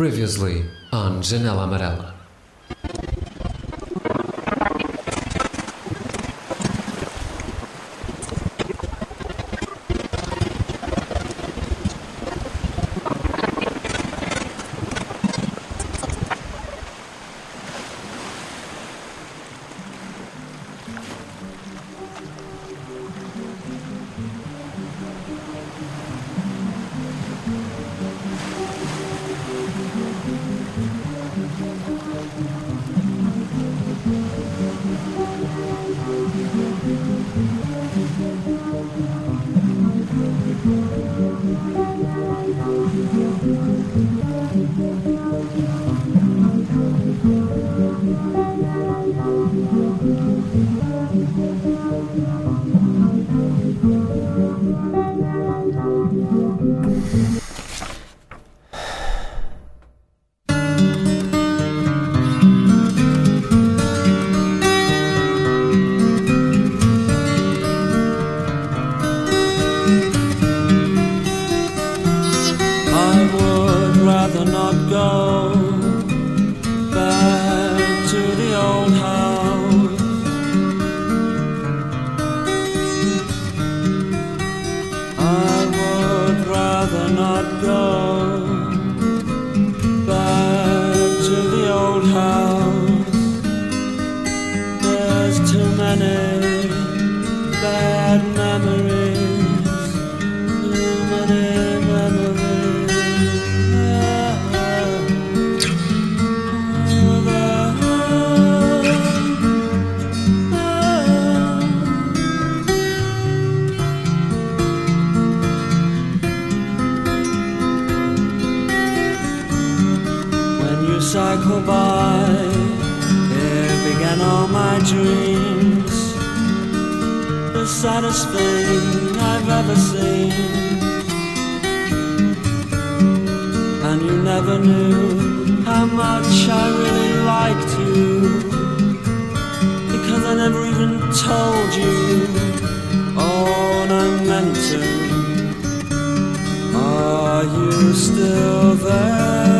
Previously on Janela Amarela. go. saddest thing I've ever seen. And you never knew how much I really liked you. Because I never even told you all I meant to. Are you still there?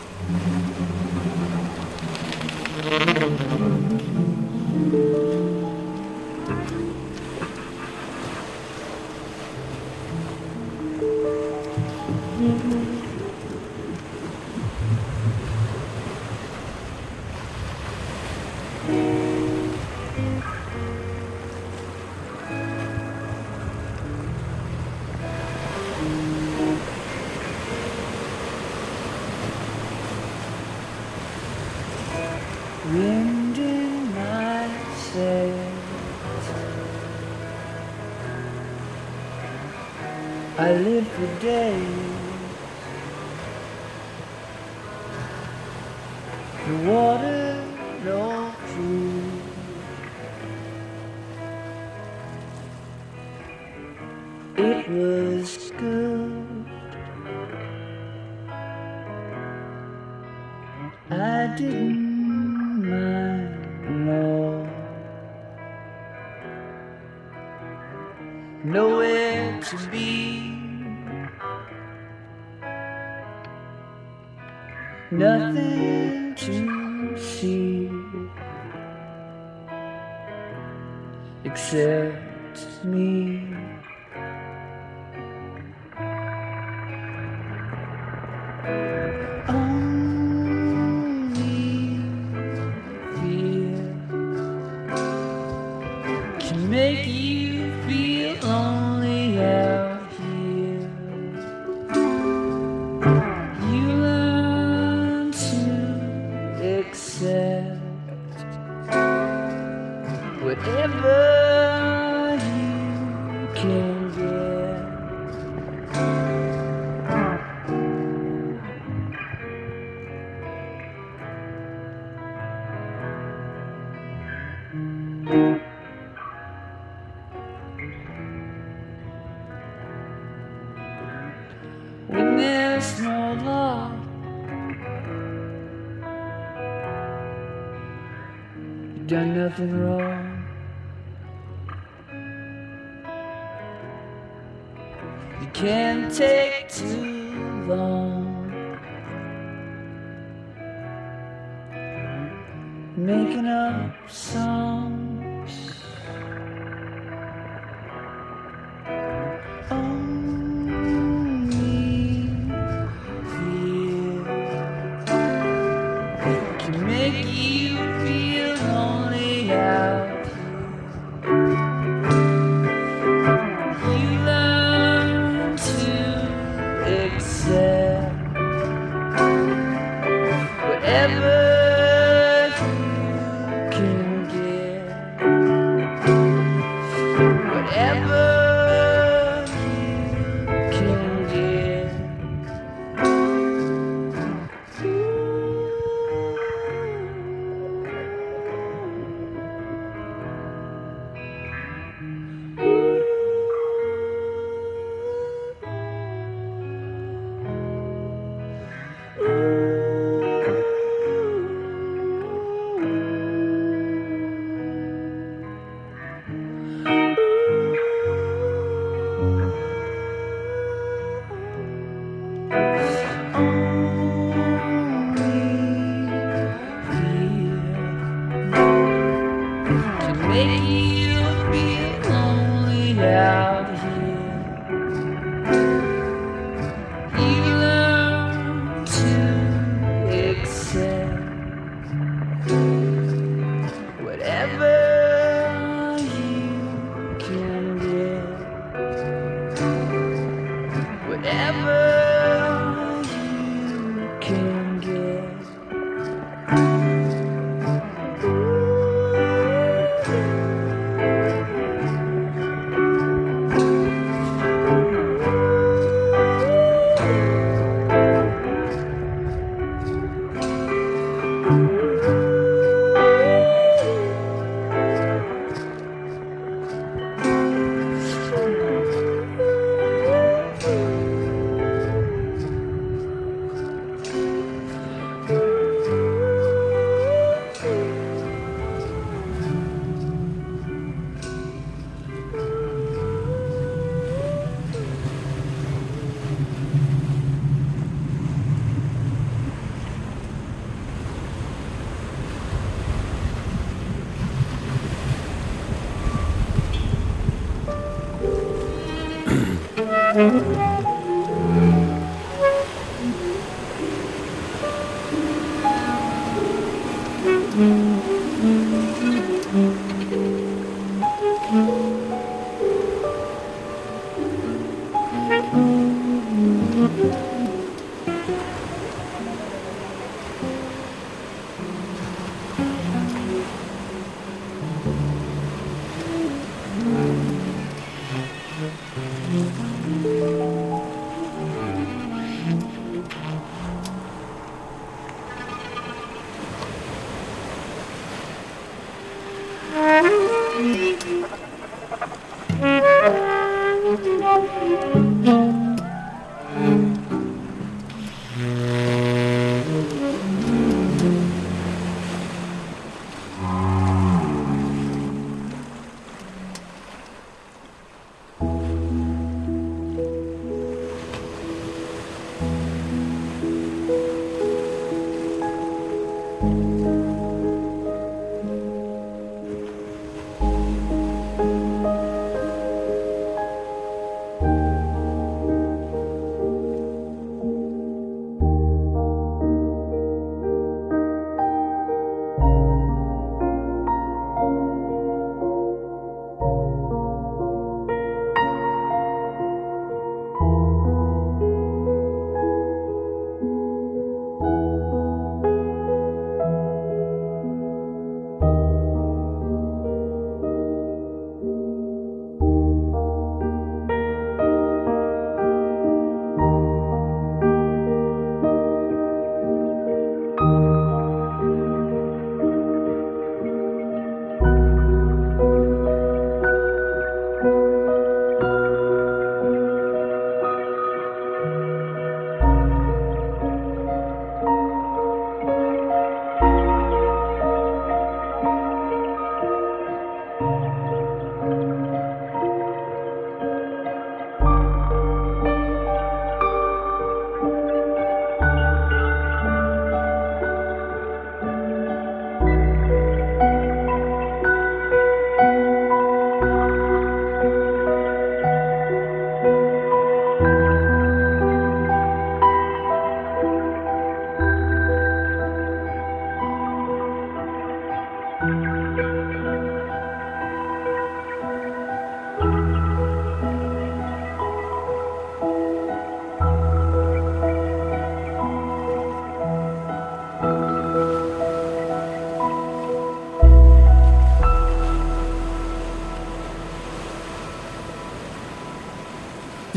It was good. I didn't mind, no. Nowhere to be. Nothing to see except me. When there's no law, you've done nothing wrong. You can't take too long. Making up songs. Mm-hmm.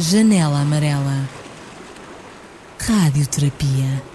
Janela Amarela. Radioterapia.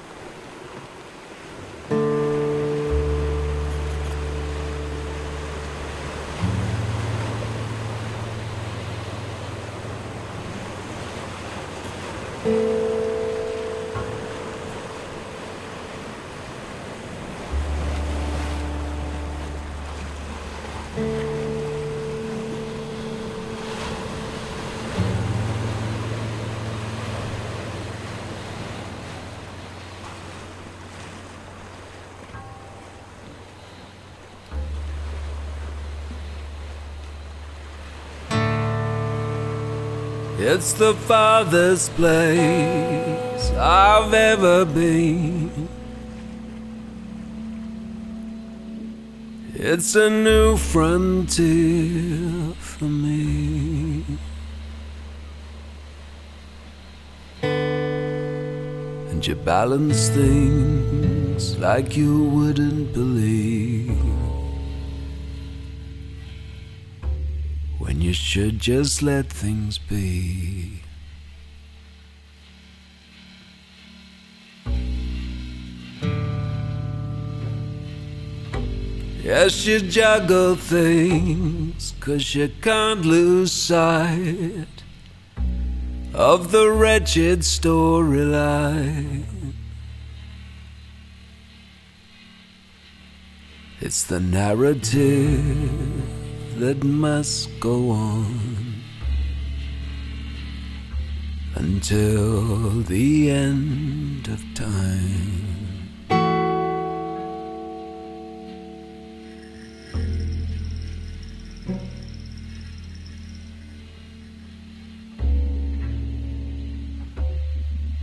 It's the farthest place I've ever been. It's a new frontier for me. And you balance things like you wouldn't believe. You should just let things be. Yes, you juggle things, cause you can't lose sight of the wretched storyline. It's the narrative that must go on until the end of time.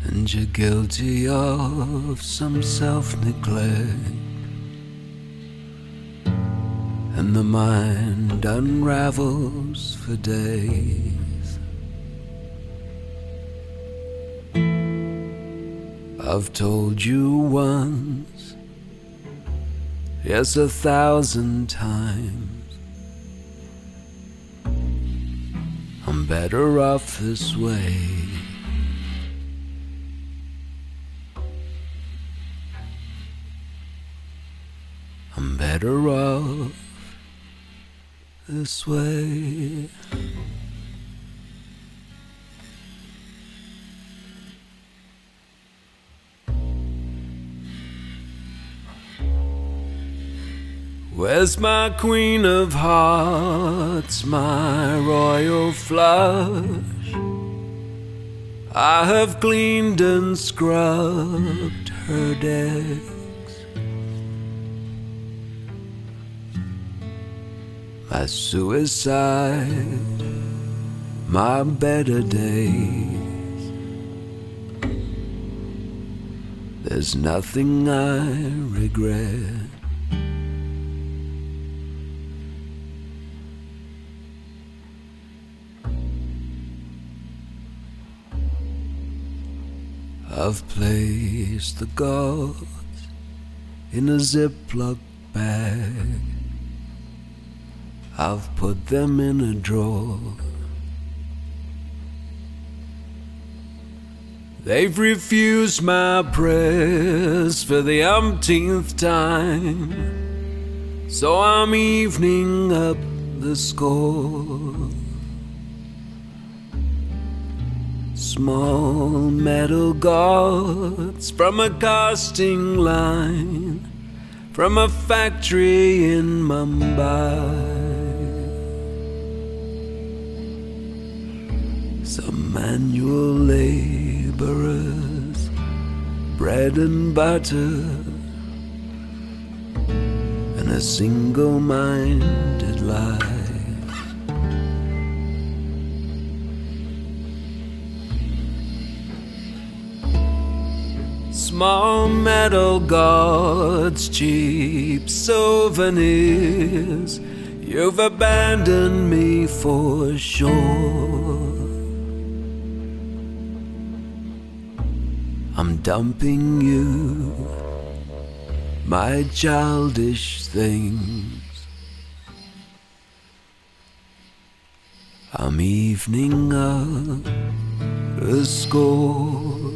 And you're guilty of some self neglect, and the mind unravels for days. I've told you once, yes, a thousand times. I'm better off this way. I'm better off this way. Where's my queen of hearts, my royal flush? I have cleaned and scrubbed her decks. My suicide, my better days. There's nothing I regret. I've placed the gods in a Ziploc bag. I've put them in a drawer. They've refused my prayers for the umpteenth time. So I'm evening up the score. Small metal gods from a casting line from a factory in Mumbai. Manual laborers, bread and butter, and a single minded life. Small metal gods, cheap souvenirs. You've abandoned me for sure. Dumping you, my childish things. I'm evening up a score.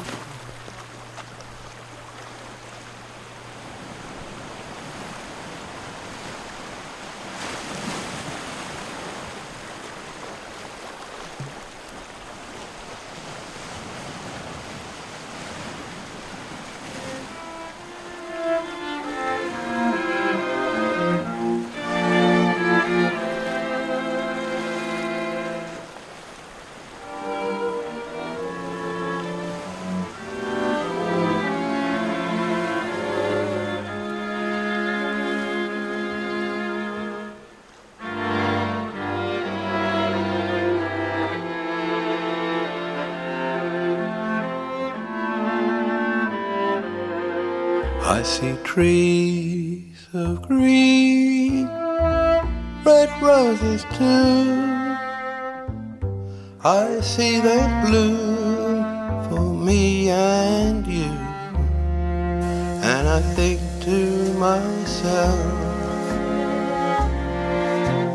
trees of green, red roses too. I see they bloom for me and you. And I think to myself,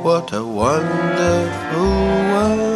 what a wonderful world.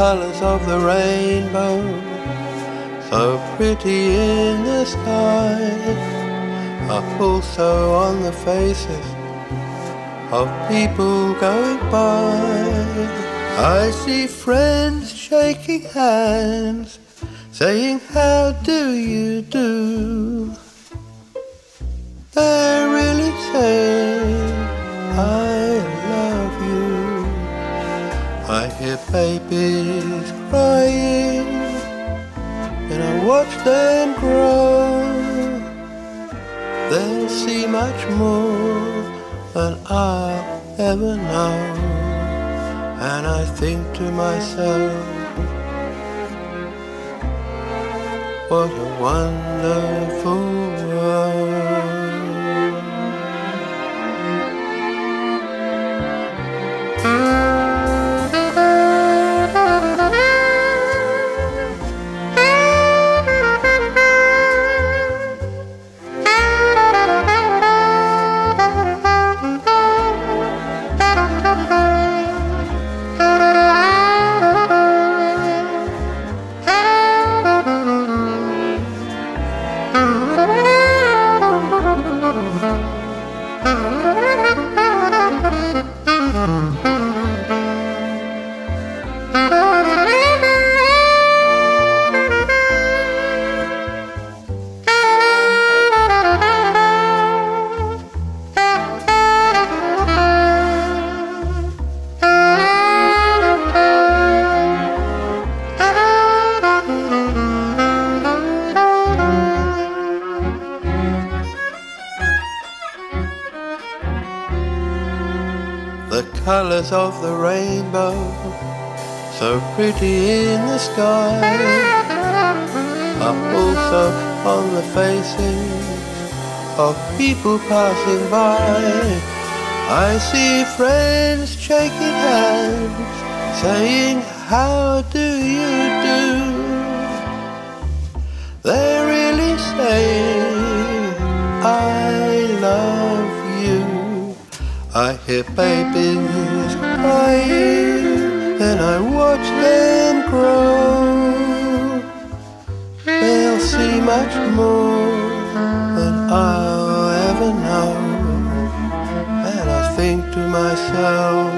Colors of the rainbow, so pretty in the sky, are also on the faces of people going by. I see friends shaking hands, saying, How do you do? They're really saying, babies crying, and I watch them grow. They'll see much more than I'll ever know. And I think to myself, what a wonderful of the rainbow, so pretty in the sky, are also on the faces of people passing by. I see friends shaking hands, saying, How do you do? They're really say, I love you. I hear babies and I watch them grow. They'll see much more than I'll ever know. And I think to myself,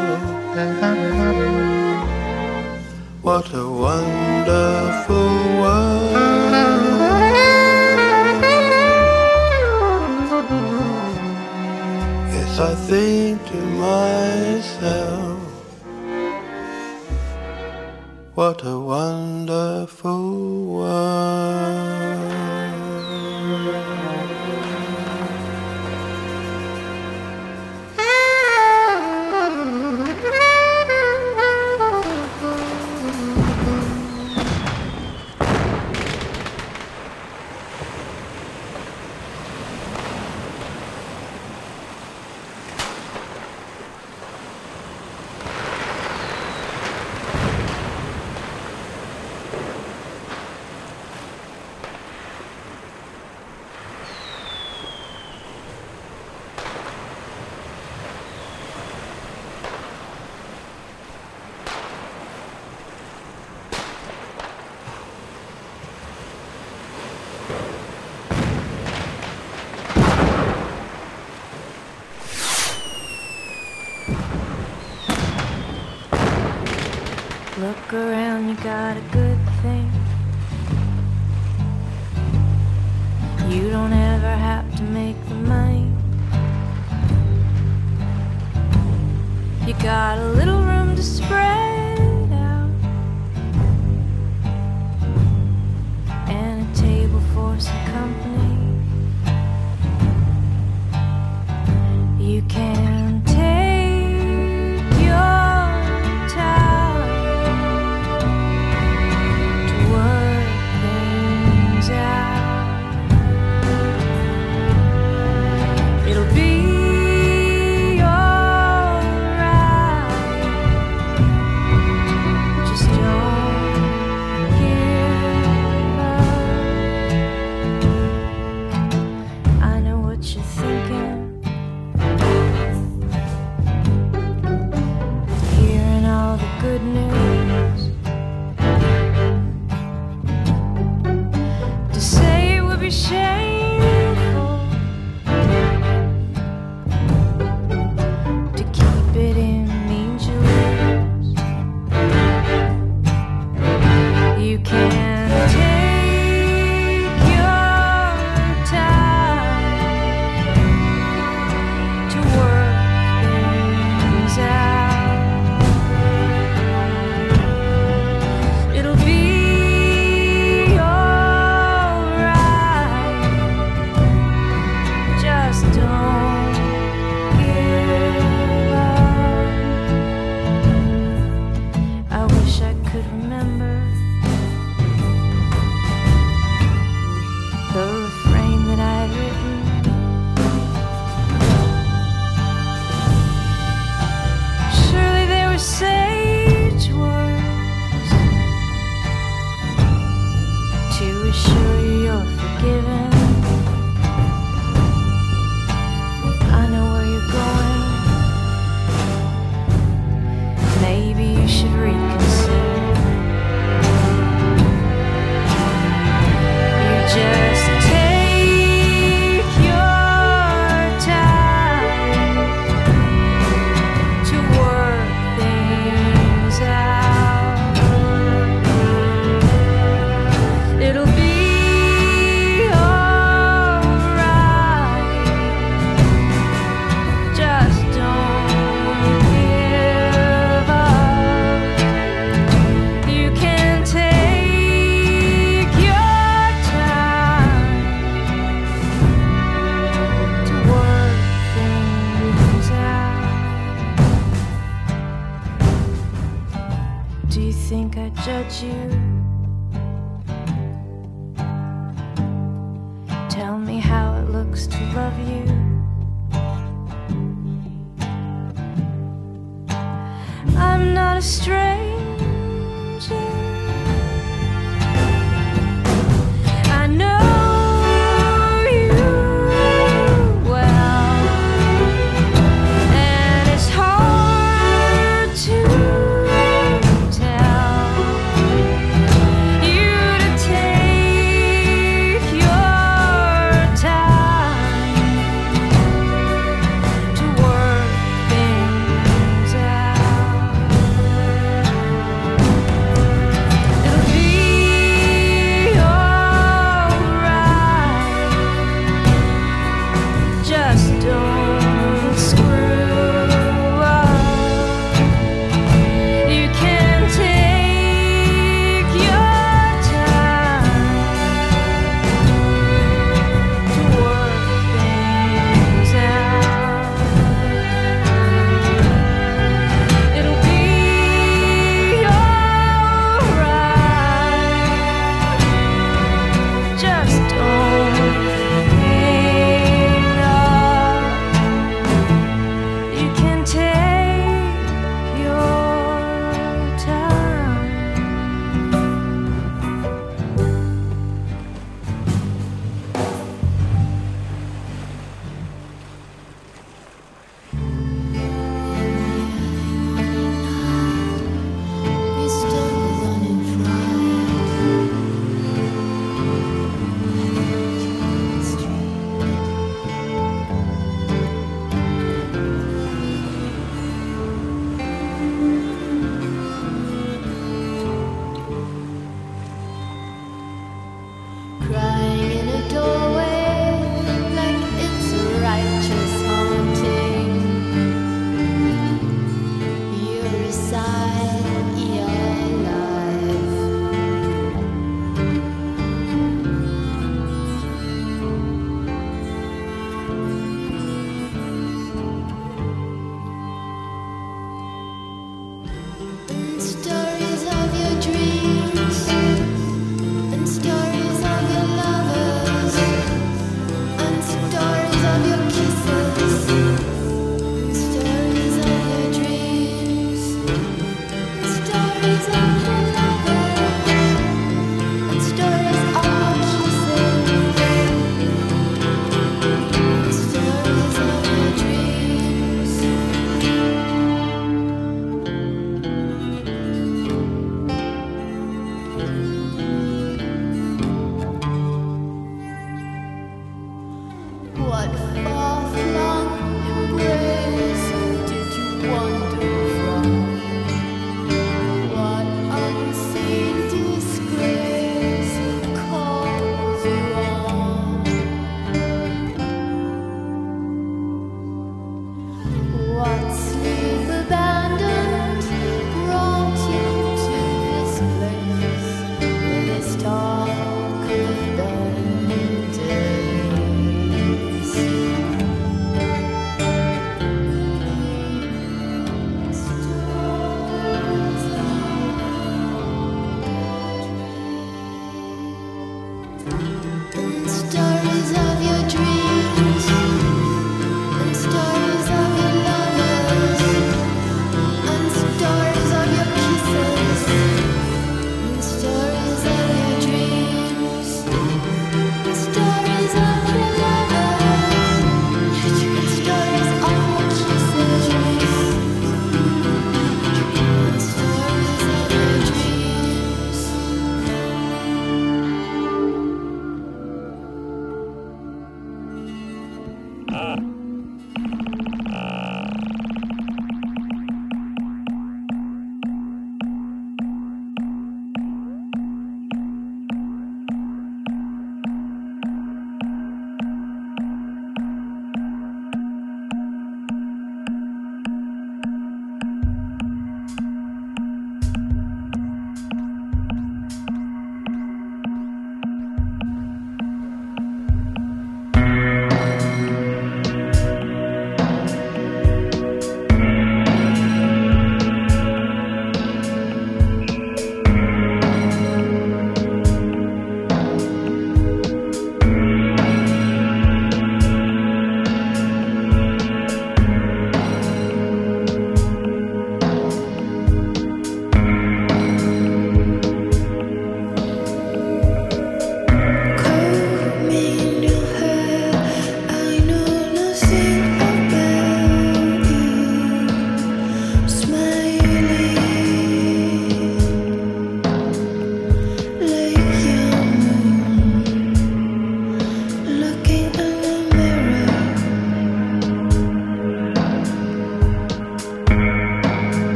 what a wonderful world. Yes, I think to myself, what a wonderful world. Look around, you got a good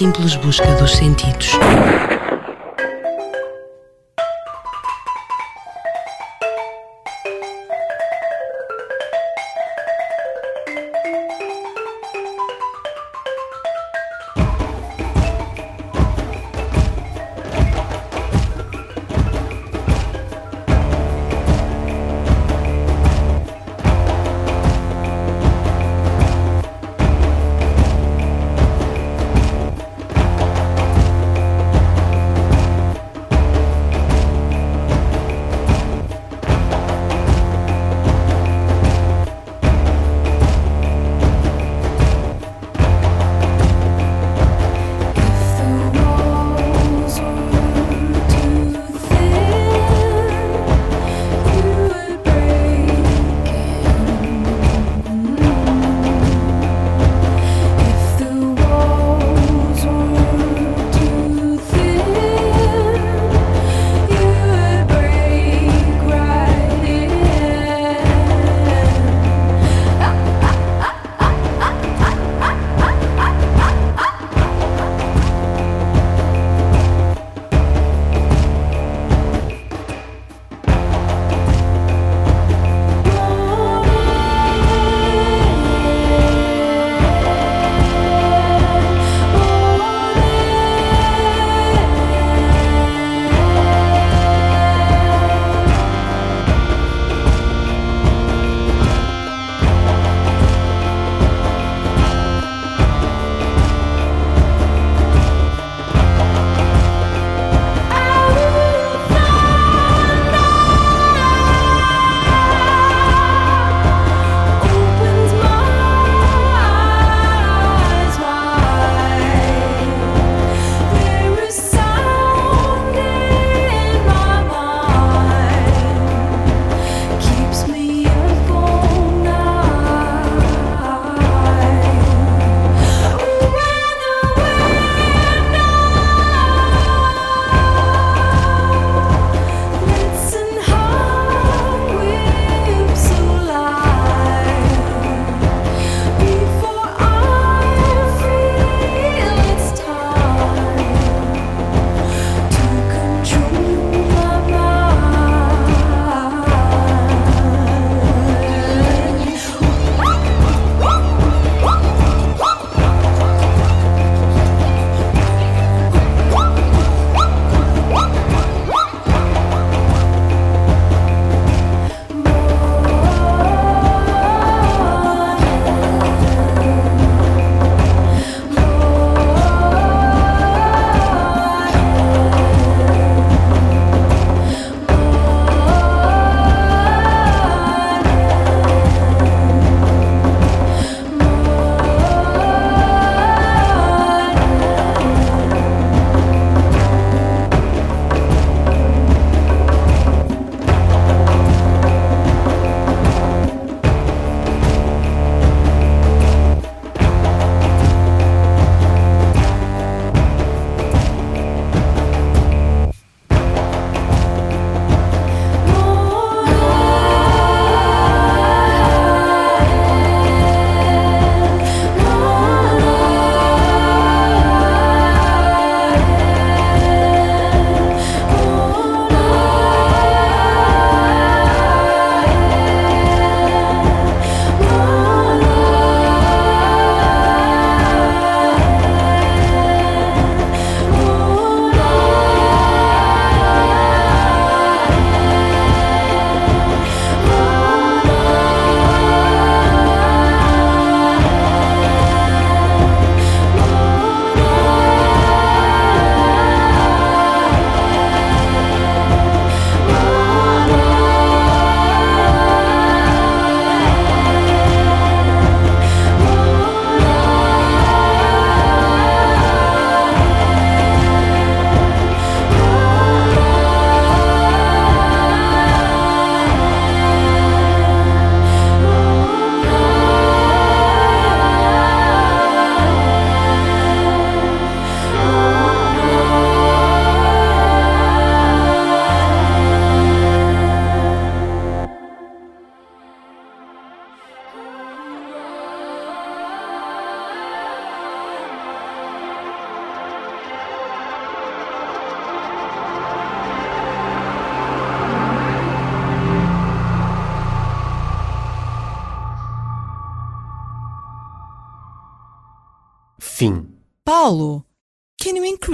simples busca dos sentidos.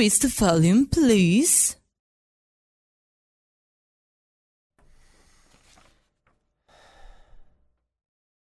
Increase the volume, please?